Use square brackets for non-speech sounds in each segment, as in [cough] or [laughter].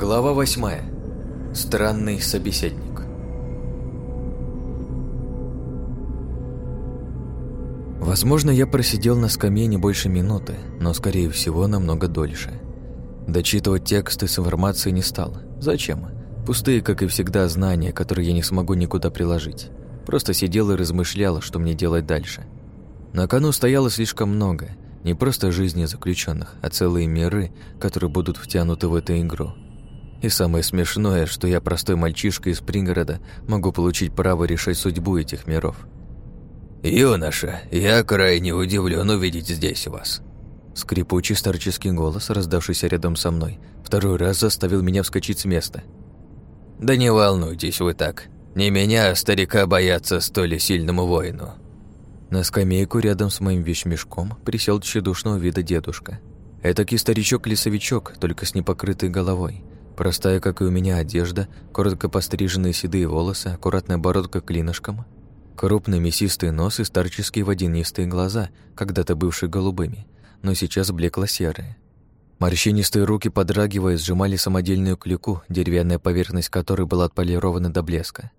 Глава восьмая. Странный собеседник. Возможно, я просидел на скамье не больше минуты, но, скорее всего, намного дольше. Дочитывать тексты с информацией не стал. Зачем? Пустые, как и всегда, знания, которые я не смогу никуда приложить. Просто сидел и размышлял, что мне делать дальше. На кону стояло слишком много. Не просто жизни заключенных, а целые миры, которые будут втянуты в эту игру. И самое смешное, что я простой мальчишка из пригорода могу получить право решать судьбу этих миров. «Юноша, я крайне удивлен увидеть здесь вас». Скрипучий старческий голос, раздавшийся рядом со мной, второй раз заставил меня вскочить с места. «Да не волнуйтесь вы так. Не меня, а старика, бояться столь сильному воину». На скамейку рядом с моим вещмешком присел тщедушного вида дедушка. Этакий старичок-лесовичок, только с непокрытой головой. Простая, как и у меня, одежда, коротко постриженные седые волосы, аккуратная бородка клинышком, крупный мясистый нос и старческие водянистые глаза, когда-то бывшие голубыми, но сейчас блекло-серые. Морщинистые руки, подрагивая, сжимали самодельную клюку, деревянная поверхность которой была отполирована до блеска.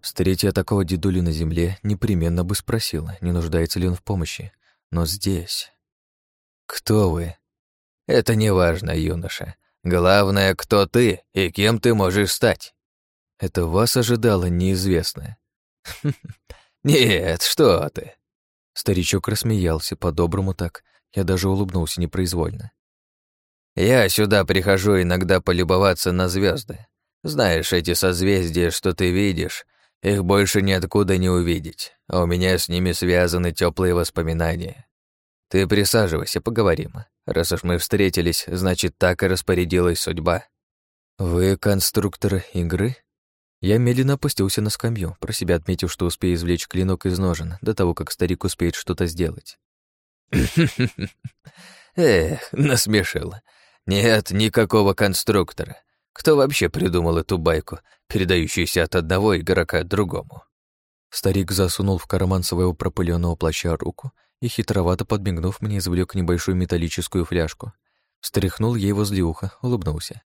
Встретя такого дедули на земле, непременно бы спросила, не нуждается ли он в помощи. Но здесь... «Кто вы?» «Это не важно, юноша. Главное, кто ты и кем ты можешь стать. Это вас ожидало неизвестное. [laughs] Нет, что ты. Старичок рассмеялся по-доброму так. Я даже улыбнулся непроизвольно. Я сюда прихожу иногда полюбоваться на звезды. Знаешь, эти созвездия, что ты видишь, их больше ниоткуда не увидеть, а у меня с ними связаны теплые воспоминания. Ты присаживайся, поговорим. Раз уж мы встретились, значит, так и распорядилась судьба. Вы конструктор игры? Я медленно опустился на скамью, про себя отметив, что успею извлечь клинок из ножен до того, как старик успеет что-то сделать. [laughs] Эх, насмешил. Нет никакого конструктора. Кто вообще придумал эту байку, передающуюся от одного игрока другому? Старик засунул в карман своего пропыленного плаща руку и, хитровато подмигнув мне, извлек небольшую металлическую фляжку. Встряхнул ей возле уха, улыбнулся.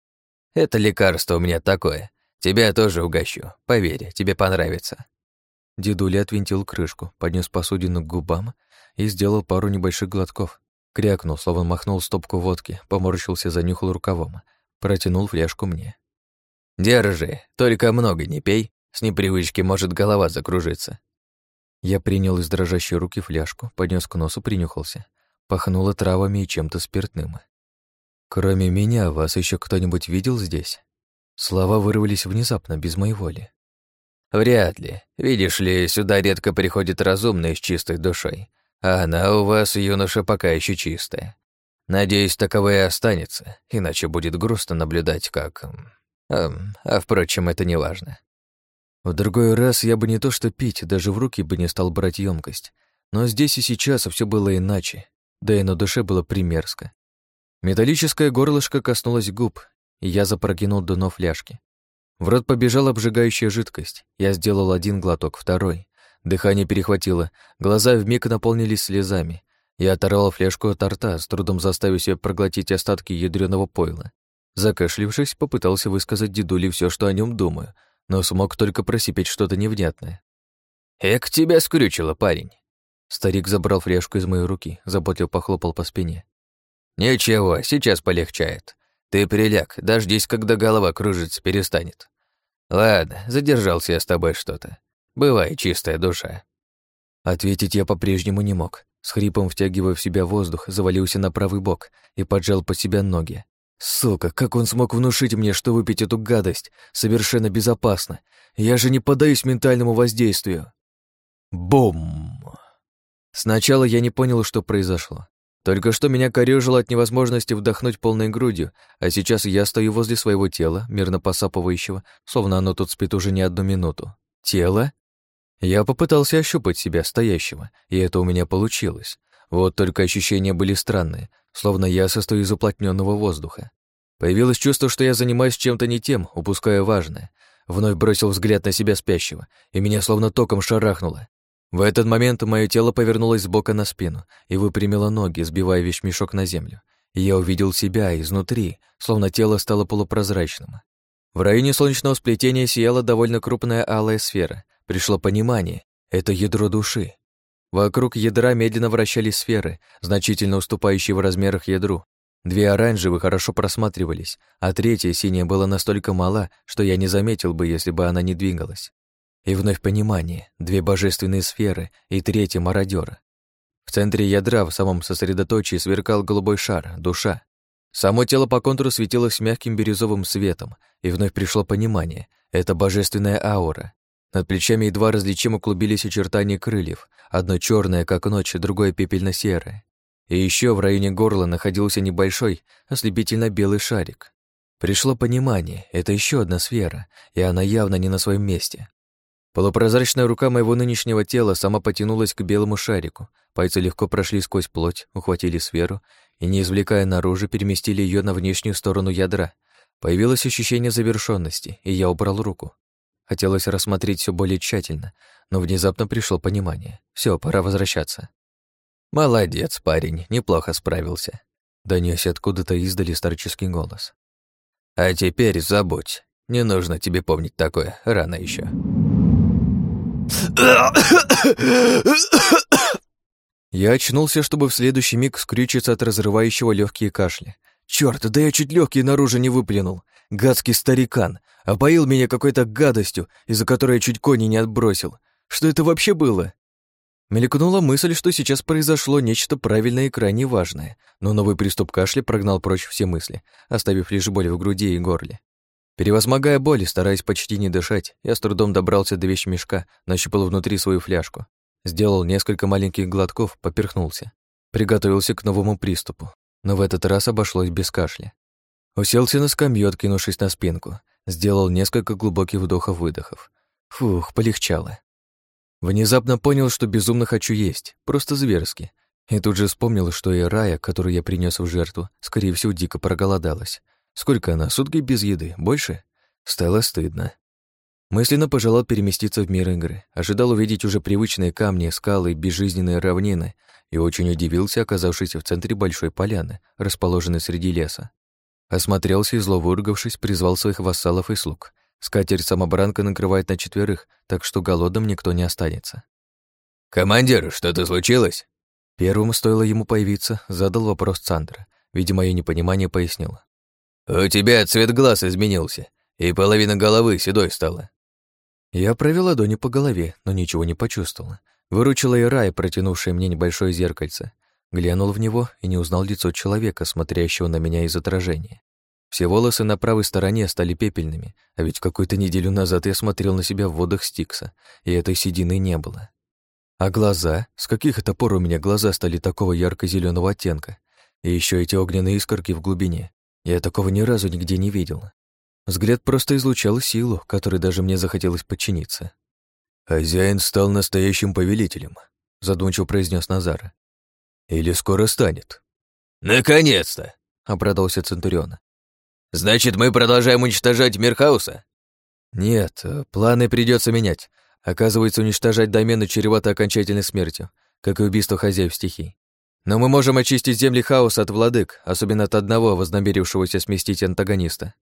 «Это лекарство у меня такое. Тебя тоже угощу. Поверь, тебе понравится». Дедуля отвинтил крышку, поднес посудину к губам и сделал пару небольших глотков. Крякнул, словно махнул стопку водки, поморщился, занюхал рукавом. Протянул фляжку мне. «Держи, только много не пей, с непривычки может голова закружиться. Я принял из дрожащей руки фляжку, поднес к носу, принюхался. Пахнуло травами и чем-то спиртным. Кроме меня, вас еще кто-нибудь видел здесь? Слова вырвались внезапно, без моей воли. Вряд ли. Видишь ли, сюда редко приходит разумный с чистой душой. А она у вас, юноша, пока еще чистая. Надеюсь, таковой и останется, иначе будет грустно наблюдать, как... А, а впрочем, это не важно. В другой раз я бы не то что пить, даже в руки бы не стал брать емкость. Но здесь и сейчас все было иначе, да и на душе было примерзко. Металлическое горлышко коснулось губ, и я запрокинул дно фляжки. В рот побежала обжигающая жидкость. Я сделал один глоток, второй. Дыхание перехватило, глаза вмиг наполнились слезами. Я оторвал фляжку от рта, с трудом заставив себя проглотить остатки ядреного пойла. Закашлившись, попытался высказать дедуле все, что о нем думаю, но смог только просипеть что-то невнятное. «Эк, тебя скрючило, парень!» Старик забрал фляжку из моей руки, заботливо похлопал по спине. «Ничего, сейчас полегчает. Ты приляг, дождись, когда голова кружиться перестанет. Ладно, задержался я с тобой что-то. Бывай, чистая душа». Ответить я по-прежнему не мог. С хрипом втягивая в себя воздух, завалился на правый бок и поджал под себя ноги. Сука, как он смог внушить мне, что выпить эту гадость совершенно безопасно? Я же не поддаюсь ментальному воздействию. Бум! Сначала я не понял, что произошло. Только что меня корёжило от невозможности вдохнуть полной грудью, а сейчас я стою возле своего тела, мирно посапывающего, словно оно тут спит уже не одну минуту. Тело? Я попытался ощупать себя, стоящего, и это у меня получилось. Вот только ощущения были странные, словно я состою из уплотненного воздуха. Появилось чувство, что я занимаюсь чем-то не тем, упуская важное. Вновь бросил взгляд на себя спящего, и меня словно током шарахнуло. В этот момент мое тело повернулось с бока на спину и выпрямило ноги, сбивая вещмешок на землю. и я увидел себя изнутри, словно тело стало полупрозрачным. В районе солнечного сплетения сияла довольно крупная алая сфера. Пришло понимание — это ядро души. Вокруг ядра медленно вращались сферы, значительно уступающие в размерах ядру. Две оранжевые хорошо просматривались, а третья синяя была настолько мала, что я не заметил бы, если бы она не двигалась. И вновь понимание, две божественные сферы и третья мародера. В центре ядра, в самом сосредоточии, сверкал голубой шар, душа. Само тело по контуру светилось мягким бирюзовым светом, и вновь пришло понимание — это божественная аура. Над плечами едва различимо клубились очертания крыльев, одно черное, как ночь, другое пепельно-серое. И еще в районе горла находился небольшой, ослепительно-белый шарик. Пришло понимание — это еще одна сфера, и она явно не на своем месте. Полупрозрачная рука моего нынешнего тела сама потянулась к белому шарику. Пальцы легко прошли сквозь плоть, ухватили сферу и, не извлекая наружу, переместили ее на внешнюю сторону ядра. Появилось ощущение завершенности, и я убрал руку. Хотелось рассмотреть все более тщательно, но внезапно пришло понимание. Все, пора возвращаться. «Молодец, парень, неплохо справился», — донёсся откуда-то издали старческий голос. «А теперь забудь. Не нужно тебе помнить такое, рано еще. Я очнулся, чтобы в следующий миг скрючиться от разрывающего легкие кашля. Черт, да я чуть легкие наружу не выплюнул. Гадский старикан. Опоил меня какой-то гадостью, из-за которой я чуть кони не отбросил. Что это вообще было? Мелькнула мысль, что сейчас произошло нечто правильное и крайне важное, но новый приступ кашля прогнал прочь все мысли, оставив лишь боль в груди и горле. Перевозмогая боль стараясь почти не дышать, я с трудом добрался до вещмешка, нащупал внутри свою фляжку. Сделал несколько маленьких глотков, поперхнулся. Приготовился к новому приступу, но в этот раз обошлось без кашля. Уселся на скамью, откинувшись на спинку. Сделал несколько глубоких вдохов-выдохов. Фух, полегчало. Внезапно понял, что безумно хочу есть, просто зверски. И тут же вспомнил, что и Рая, которую я принес в жертву, скорее всего, дико проголодалась. Сколько она, сутки без еды? Больше? Стало стыдно. Мысленно пожелал переместиться в мир игры, ожидал увидеть уже привычные камни, скалы, безжизненные равнины и очень удивился, оказавшись в центре большой поляны, расположенной среди леса. Осмотрелся и, зло выругавшись, призвал своих вассалов и слуг. Скатерть-самобранка накрывает на четверых, так что голодным никто не останется. «Командир, что-то случилось?» Первым стоило ему появиться, задал вопрос Цандра. Видимо, мое непонимание пояснил. «У тебя цвет глаз изменился, и половина головы седой стала». Я провела ладони по голове, но ничего не почувствовала. Выручила и Рай, протянувшая мне небольшое зеркальце. Глянул в него и не узнал лицо человека, смотрящего на меня из отражения. Все волосы на правой стороне стали пепельными, а ведь какую-то неделю назад я смотрел на себя в водах Стикса, и этой седины не было. А глаза? С каких это пор у меня глаза стали такого ярко зеленого оттенка? И еще эти огненные искорки в глубине. Я такого ни разу нигде не видел. Взгляд просто излучал силу, которой даже мне захотелось подчиниться. «Хозяин стал настоящим повелителем», — задумчиво произнес Назар. «Или скоро станет». «Наконец-то!» — обрадовался Центурион. «Значит, мы продолжаем уничтожать мир хаоса?» «Нет, планы придется менять. Оказывается, уничтожать домены чревато окончательной смертью, как и убийство хозяев стихий. Но мы можем очистить земли хаоса от владык, особенно от одного, вознамерившегося сместить антагониста.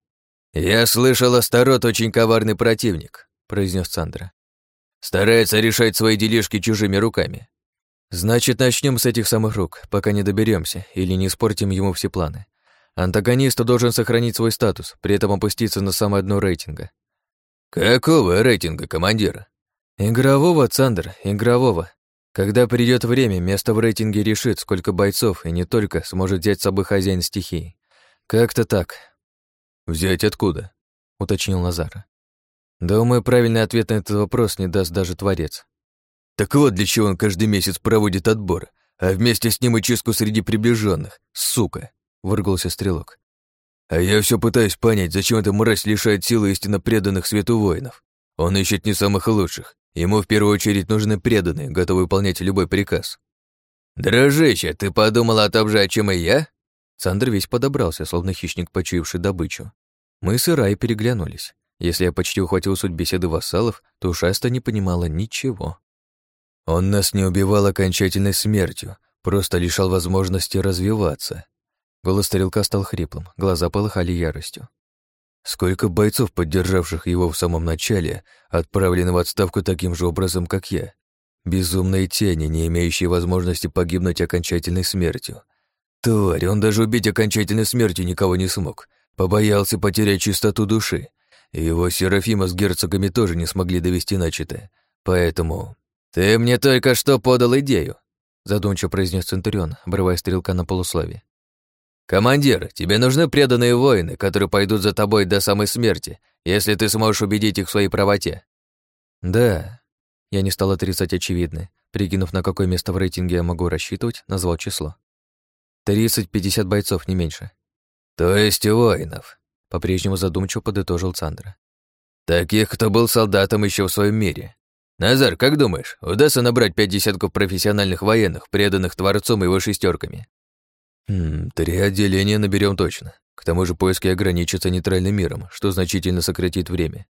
«Я слышал, Астарот очень коварный противник», — произнес Сандра. «Старается решать свои делишки чужими руками». «Значит, начнем с этих самых рук, пока не доберемся или не испортим ему все планы. Антагонист должен сохранить свой статус, при этом опуститься на самое дно рейтинга». «Какого рейтинга, командира?» «Игрового, Цандр, игрового. Когда придет время, место в рейтинге решит, сколько бойцов, и не только, сможет взять с собой хозяин стихии. Как-то так. «Взять откуда?» — уточнил Назара. Думаю, правильный ответ на этот вопрос не даст даже Творец. Так вот, для чего он каждый месяц проводит отбор, а вместе с ним и чистку среди приближенных, сука, — выругался Стрелок. А я все пытаюсь понять, зачем эта мразь лишает силы истинно преданных свету воинов. Он ищет не самых лучших, Ему в первую очередь нужны преданные, готовые выполнять любой приказ. «Дружище, ты подумал о том же, о чем и я?» Сандр весь подобрался, словно хищник, почуявший добычу. Мы с Ирай переглянулись. Если я почти ухватил суть беседы вассалов, то Шаста не понимала ничего. «Он нас не убивал окончательной смертью, просто лишал возможности развиваться. Голос стрелка стал хриплым, глаза полыхали яростью. Сколько бойцов, поддержавших его в самом начале, отправлены в отставку таким же образом, как я? Безумные тени, не имеющие возможности погибнуть окончательной смертью. Тварь, он даже убить окончательной смертью никого не смог. Побоялся потерять чистоту души. И его Серафима с герцогами тоже не смогли довести начатое. Поэтому... «Ты мне только что подал идею», задумчиво произнес Центурион, обрывая стрелка на полусловие. «Командир, тебе нужны преданные воины, которые пойдут за тобой до самой смерти, если ты сможешь убедить их в своей правоте». «Да». Я не стал отрицать очевидное. Прикинув, на какое место в рейтинге я могу рассчитывать, назвал число. «Тридцать-пятьдесят бойцов, не меньше». «То есть воинов», — по-прежнему задумчиво подытожил Цандра. «Таких, кто был солдатом еще в своем мире. Назар, как думаешь, удастся набрать пять десятков профессиональных военных, преданных Творцом и его шестерками? Хм, три отделения наберем точно. К тому же поиски ограничатся нейтральным миром, что значительно сократит время.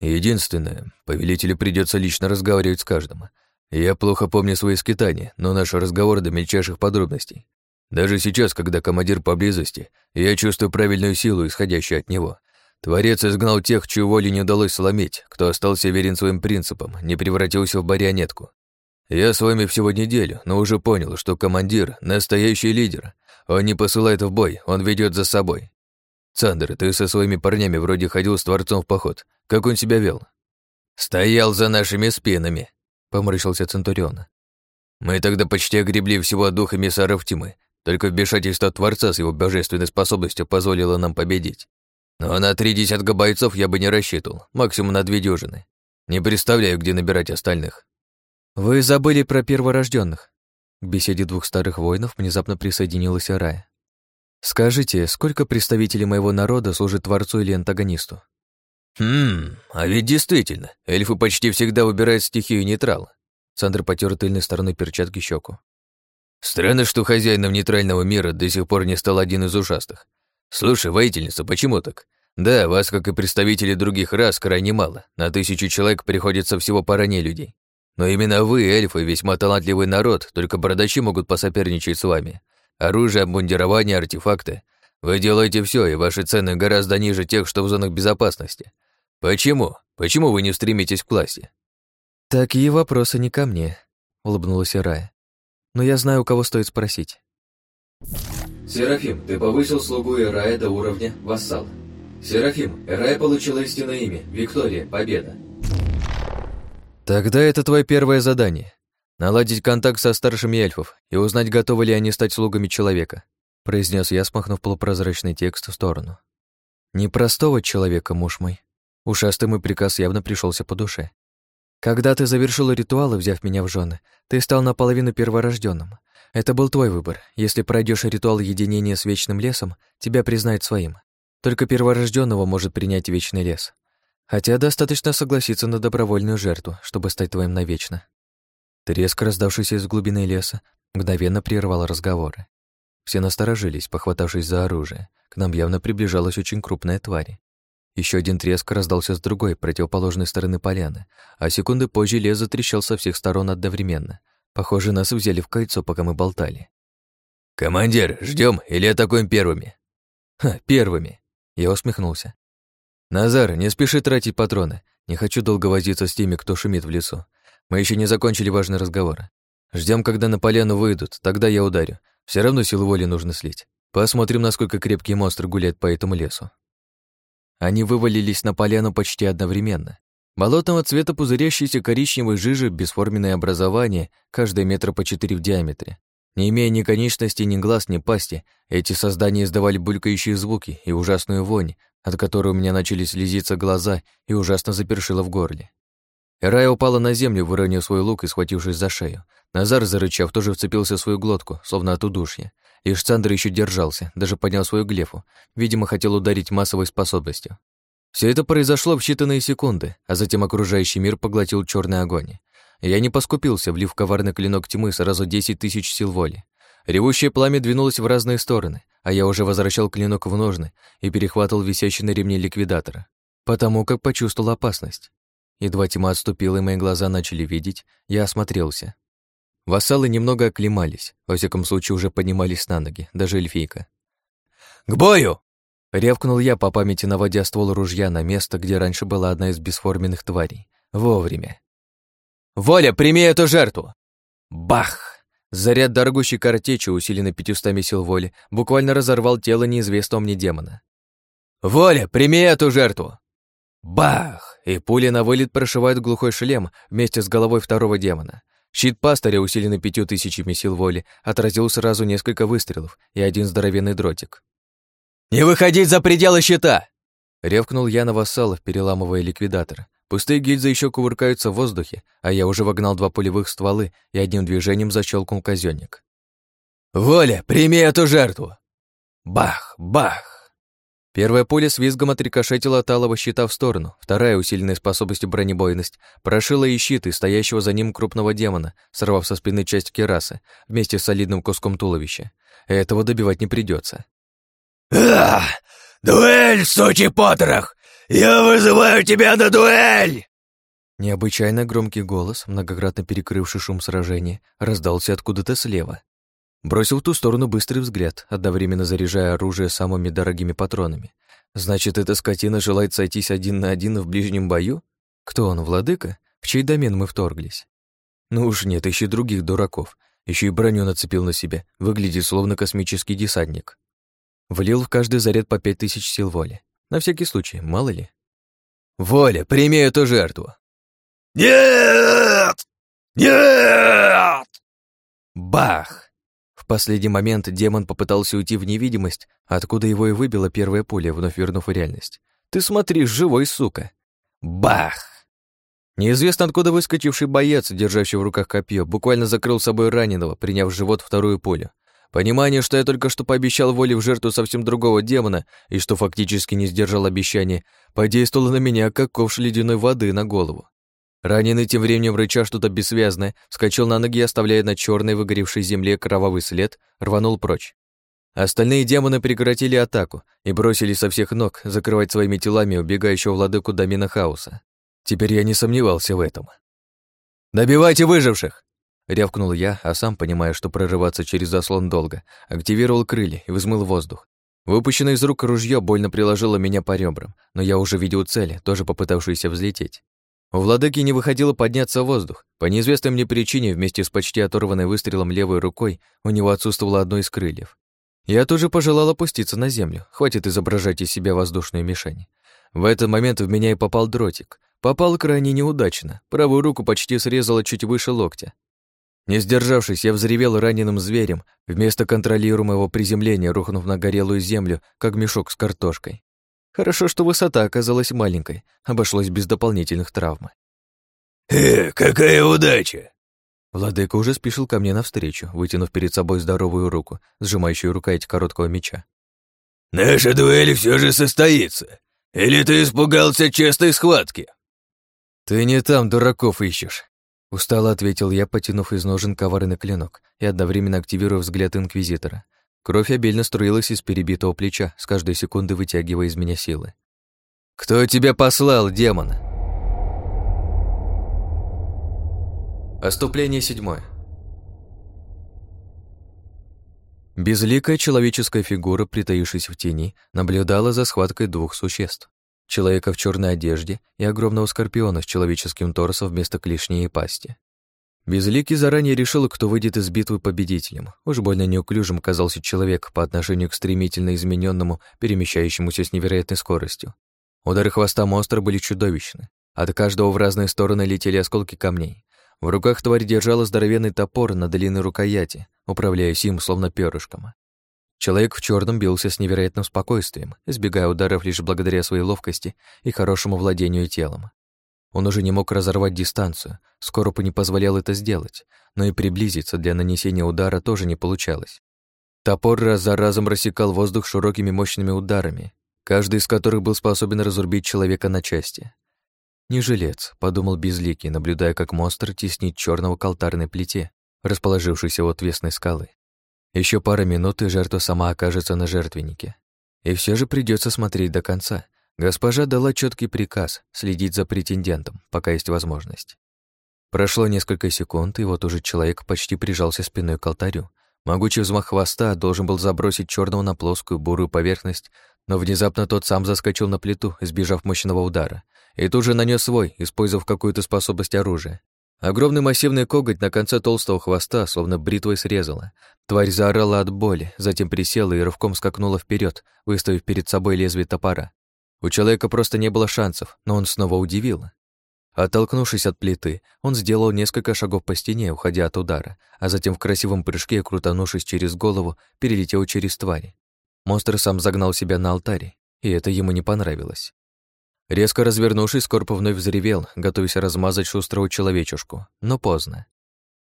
Единственное, повелителю придется лично разговаривать с каждым. Я плохо помню свои скитания, но наш разговор до мельчайших подробностей. Даже сейчас, когда командир поблизости, я чувствую правильную силу, исходящую от него — Творец изгнал тех, чью волю не удалось сломить, кто остался верен своим принципам, не превратился в барионетку. Я с вами всего неделю, но уже понял, что командир — настоящий лидер. Он не посылает в бой, он ведет за собой. Сандер, ты со своими парнями вроде ходил с Творцом в поход. Как он себя вел? Стоял за нашими спинами, — поморщился Центурион. Мы тогда почти огребли всего от духа эмиссаров тьмы, только вмешательство Творца с его божественной способностью позволило нам победить. Но на три десятка бойцов я бы не рассчитывал, максимум на две дюжины. Не представляю, где набирать остальных. Вы забыли про перворожденных. К беседе двух старых воинов внезапно присоединилась Арая. Скажите, сколько представителей моего народа служит Творцу или антагонисту? Хм, а ведь действительно, эльфы почти всегда выбирают стихию нейтрала. Сандр потер тыльной стороной перчатки щеку. Странно, что хозяином нейтрального мира до сих пор не стал один из ужасных. Слушай, воительница, почему так? Да, вас, как и представителей других рас, крайне мало. На тысячу человек приходится всего пара людей. Но именно вы, эльфы, весьма талантливый народ, только бородачи могут посоперничать с вами. Оружие, обмундирование, артефакты. Вы делаете все, и ваши цены гораздо ниже тех, что в зонах безопасности. Почему? Почему вы не стремитесь к власти? Такие вопросы не ко мне, улыбнулась Рая. Но я знаю, у кого стоит спросить. Серафим, ты повысил слугу Ирая до уровня вассал. Серафим, Рай получила истинное имя. Виктория, победа. Тогда это твое первое задание. Наладить контакт со старшими эльфов и узнать, готовы ли они стать слугами человека, произнес я, смахнув полупрозрачный текст в сторону. Непростого человека, муж мой. Ушастый мой приказ явно пришелся по душе. Когда ты завершил ритуалы, взяв меня в жены, ты стал наполовину перворожденным. Это был твой выбор. Если пройдешь ритуал единения с вечным лесом, тебя признают своим. Только перворожденного может принять вечный лес. Хотя достаточно согласиться на добровольную жертву, чтобы стать твоим навечно. Треск, раздавшийся из глубины леса, мгновенно прервал разговоры. Все насторожились, похватавшись за оружие. К нам явно приближалась очень крупная тварь. Еще один треск раздался с другой, противоположной стороны поляны, а секунды позже лес затрещал со всех сторон одновременно. Похоже, нас взяли в кольцо, пока мы болтали. «Командир, ждем или атакуем первыми?» «Ха, первыми!» Я усмехнулся. «Назар, не спеши тратить патроны. Не хочу долго возиться с теми, кто шумит в лесу. Мы еще не закончили важный разговор. Ждем, когда на поляну выйдут, тогда я ударю. Все равно силу воли нужно слить. Посмотрим, насколько крепкие монстры гуляют по этому лесу». Они вывалились на поляну почти одновременно. Болотного цвета пузырящиеся коричневой жижи, бесформенное образование, каждый метр по четыре в диаметре. Не имея ни конечностей, ни глаз, ни пасти, эти создания издавали булькающие звуки и ужасную вонь, от которой у меня начали слезиться глаза и ужасно запершило в горле. Рая упала на землю, выронив свой лук и схватившись за шею. Назар, зарычав, тоже вцепился в свою глотку, словно от удушья. Лишь Цандр еще держался, даже поднял свою глефу. Видимо, хотел ударить массовой способностью. Все это произошло в считанные секунды, а затем окружающий мир поглотил черный огонь. Я не поскупился, влив коварный клинок тьмы сразу десять тысяч сил воли. Ревущее пламя двинулось в разные стороны, а я уже возвращал клинок в ножны и перехватывал висящий на ремне ликвидатора, потому как почувствовал опасность. Едва тьма отступила, и мои глаза начали видеть, я осмотрелся. Вассалы немного оклемались, во всяком случае уже поднимались на ноги, даже эльфийка. К бою!» Ревкнул я по памяти, наводя ствол ружья на место, где раньше была одна из бесформенных тварей. Вовремя. «Воля, прими эту жертву!» Бах! Заряд дорогущей картечи, усиленный пятьюстами сил воли, буквально разорвал тело неизвестного мне демона. «Воля, прими эту жертву!» Бах! И пули на вылет прошивают глухой шлем вместе с головой второго демона. Щит пастыря, усиленный пятью тысячами сил воли, отразил сразу несколько выстрелов и один здоровенный дротик. «Не выходить за пределы щита!» Ревкнул я на вассалов, переламывая ликвидатор. Пустые гильзы еще кувыркаются в воздухе, а я уже вогнал два пулевых стволы и одним движением защелкнул казённик. «Воля, прими эту жертву!» Бах! Бах! Первая пуля с визгом отрикошетила от алого щита в сторону, вторая, усиленная способностью бронебойность, прошила и щит, и стоящего за ним крупного демона, сорвав со спины часть керасы, вместе с солидным куском туловища. Этого добивать не придется. «Ах! Дуэль, сучий потрох! Я вызываю тебя на дуэль!» Необычайно громкий голос, многократно перекрывший шум сражения, раздался откуда-то слева. Бросил в ту сторону быстрый взгляд, одновременно заряжая оружие самыми дорогими патронами. Значит, эта скотина желает сойтись один на один в ближнем бою? Кто он, владыка? В чей домен мы вторглись? Ну уж нет, ищи других дураков. Еще и броню нацепил на себя, выглядит словно космический десантник. Влил в каждый заряд по пять тысяч сил воли. На всякий случай, мало ли. «Воля, прими эту жертву!» «Нет! Нет!» Бах! В последний момент демон попытался уйти в невидимость, откуда его и выбила первая пуля, вновь вернув реальность. «Ты смотри, живой, сука!» Бах! Неизвестно откуда выскочивший боец, держащий в руках копье, буквально закрыл собой раненого, приняв в живот вторую пулю. Понимание, что я только что пообещал воле в жертву совсем другого демона и что фактически не сдержал обещание, подействовало на меня, как ковш ледяной воды на голову. Раненый тем временем рыча что-то бессвязное, вскочил на ноги, оставляя на черной выгоревшей земле кровавый след, рванул прочь. Остальные демоны прекратили атаку и бросились со всех ног закрывать своими телами убегающего владыку домена хаоса. Теперь я не сомневался в этом. «Добивайте выживших!» Рявкнул я, а сам, понимая, что прорываться через заслон долго, активировал крылья и взмыл воздух. Выпущенное из рук ружье больно приложило меня по ребрам, но я уже видел цели, тоже попытавшиеся взлететь. У владыки не выходило подняться в воздух. По неизвестной мне причине, вместе с почти оторванной выстрелом левой рукой, у него отсутствовало одно из крыльев. Я тоже пожелал опуститься на землю, хватит изображать из себя воздушную мишень. В этот момент в меня и попал дротик. Попал крайне неудачно, правую руку почти срезало чуть выше локтя. Не сдержавшись, я взревел раненым зверем, вместо контролируемого приземления рухнув на горелую землю, как мешок с картошкой. Хорошо, что высота оказалась маленькой, обошлось без дополнительных травм. «Э, какая удача!» Владыка уже спешил ко мне навстречу, вытянув перед собой здоровую руку, сжимающую рукоять короткого меча. «Наша дуэль все же состоится. Или ты испугался честной схватки?» «Ты не там дураков ищешь», Устало ответил я, потянув из ножен коварный клинок и одновременно активируя взгляд Инквизитора. Кровь обильно струилась из перебитого плеча, с каждой секунды вытягивая из меня силы. «Кто тебя послал, демон?» Оступление седьмое. Безликая человеческая фигура, притаившись в тени, наблюдала за схваткой двух существ человека в черной одежде и огромного скорпиона с человеческим торсом вместо клешни и пасти. Безликий заранее решил, кто выйдет из битвы победителем. Уж больно неуклюжим казался человек по отношению к стремительно измененному, перемещающемуся с невероятной скоростью. Удары хвоста монстра были чудовищны. От каждого в разные стороны летели осколки камней. В руках тварь держала здоровенный топор на длинной рукояти, управляясь им словно перышком. Человек в черном бился с невероятным спокойствием, избегая ударов лишь благодаря своей ловкости и хорошему владению телом. Он уже не мог разорвать дистанцию, скоро не позволял это сделать, но и приблизиться для нанесения удара тоже не получалось. Топор раз за разом рассекал воздух широкими мощными ударами, каждый из которых был способен разрубить человека на части. «Не жилец», — подумал Безликий, наблюдая, как монстр теснит черного к плите, расположившейся у отвесной скалы. Еще пара минут, и жертва сама окажется на жертвеннике. И все же придется смотреть до конца. Госпожа дала четкий приказ следить за претендентом, пока есть возможность. Прошло несколько секунд, и вот уже человек почти прижался спиной к алтарю. Могучий взмах хвоста должен был забросить черного на плоскую бурую поверхность, но внезапно тот сам заскочил на плиту, избежав мощного удара, и тут же нанес свой, использовав какую-то способность оружия. Огромный массивный коготь на конце толстого хвоста словно бритвой срезала. Тварь заорала от боли, затем присела и рывком скакнула вперед, выставив перед собой лезвие топора. У человека просто не было шансов, но он снова удивил. Оттолкнувшись от плиты, он сделал несколько шагов по стене, уходя от удара, а затем в красивом прыжке, крутанувшись через голову, перелетел через твари. Монстр сам загнал себя на алтарь, и это ему не понравилось. Резко развернувшись, Скорп вновь взревел, готовясь размазать шустрого человечушку, но поздно.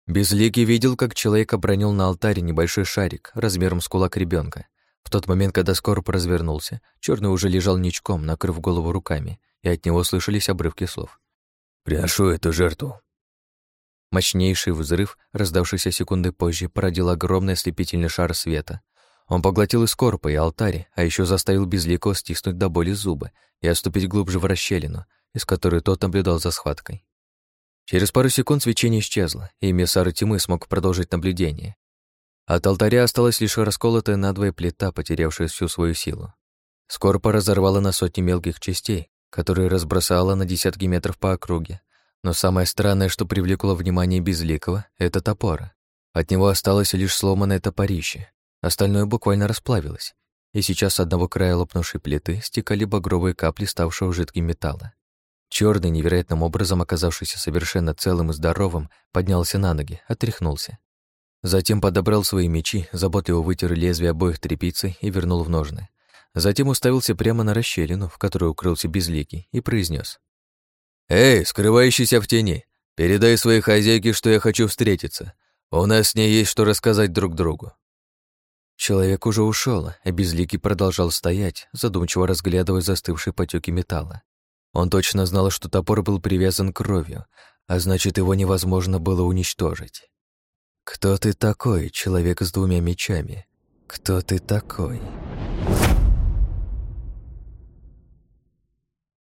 Безликий видел, как человек обронил на алтаре небольшой шарик размером с кулак ребенка. В тот момент, когда Скорп развернулся, черный уже лежал ничком, накрыв голову руками, и от него слышались обрывки слов. Приношу эту жертву». Мощнейший взрыв, раздавшийся секунды позже, породил огромный ослепительный шар света. Он поглотил и скорпа, и алтарь, а еще заставил безлико стиснуть до боли зубы и отступить глубже в расщелину, из которой тот наблюдал за схваткой. Через пару секунд свечение исчезло, и эмиссар тьмы смог продолжить наблюдение. От алтаря осталась лишь расколотая надвое плита, потерявшая всю свою силу. Скорпа разорвала на сотни мелких частей, которые разбросала на десятки метров по округе. Но самое странное, что привлекло внимание Безликого, — это топор. От него осталось лишь сломанное топорище. Остальное буквально расплавилось. И сейчас с одного края лопнувшей плиты стекали багровые капли ставшего жидким металла. Черный, невероятным образом оказавшийся совершенно целым и здоровым, поднялся на ноги, отряхнулся. Затем подобрал свои мечи, заботливо вытер лезвие обоих тряпицей и вернул в ножны. Затем уставился прямо на расщелину, в которой укрылся безликий, и произнес: «Эй, скрывающийся в тени, передай своей хозяйке, что я хочу встретиться. У нас с ней есть что рассказать друг другу». Человек уже ушел, а безликий продолжал стоять, задумчиво разглядывая застывшие потеки металла. Он точно знал, что топор был привязан кровью, а значит, его невозможно было уничтожить. «Кто ты такой, человек с двумя мечами? Кто ты такой?»